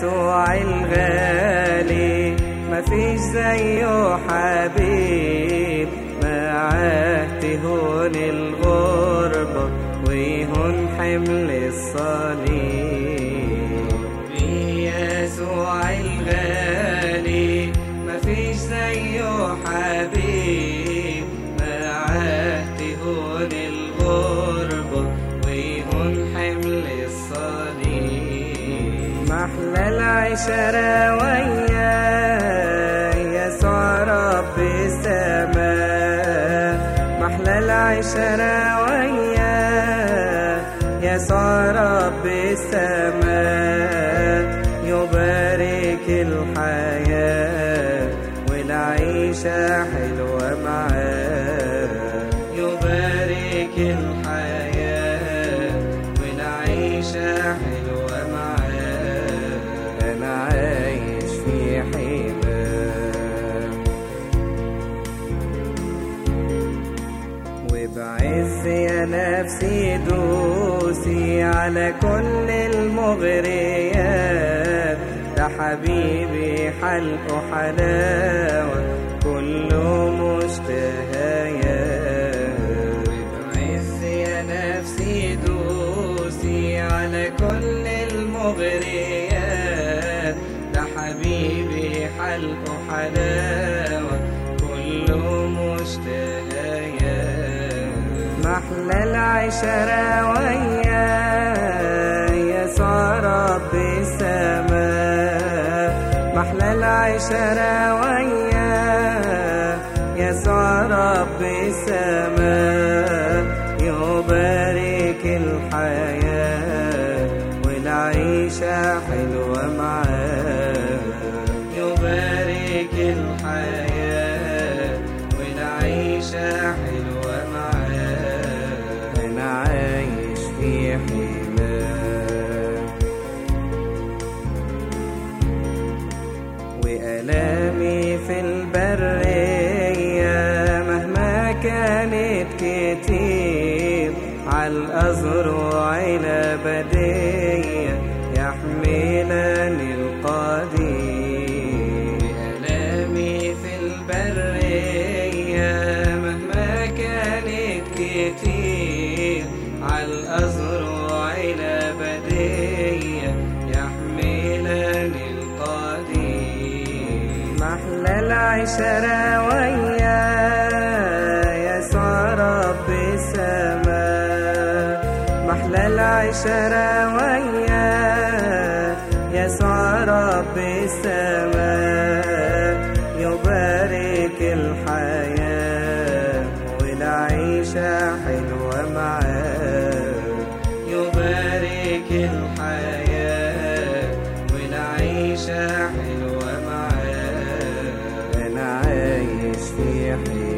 يسوع الغالي. مفيش زيه حبيب. معاه تهون الغربة ويهون حمل الصليب. العشرة وياه يسوع رب السماء. محلى العشرة وياه يسوع رب السماء. يبارك الحياة والعيشة حلوة معاه يبارك الحياة وبعز يا نفسي دوسي على كل المغريات. ده حبيبي حلقه حلاوة كله مشتهيات. وبعز يا نفسي دوسي على كل المغريات. ده حبيبي حلقه حلاوة محلى العشرة وياه يسوع رب السماء محلى العشرة وياه يسوع رب السماء يبارك وألامي في البرية مهما كانت كتير عالأزرع الأبدية يحملني العشرة وياه يسوع رب السماء. محلى العشرة وياه يسوع رب السماء. يبارك الحياة والعيشة حلوة معاه يبارك الحياة والعيشة حلوة معاه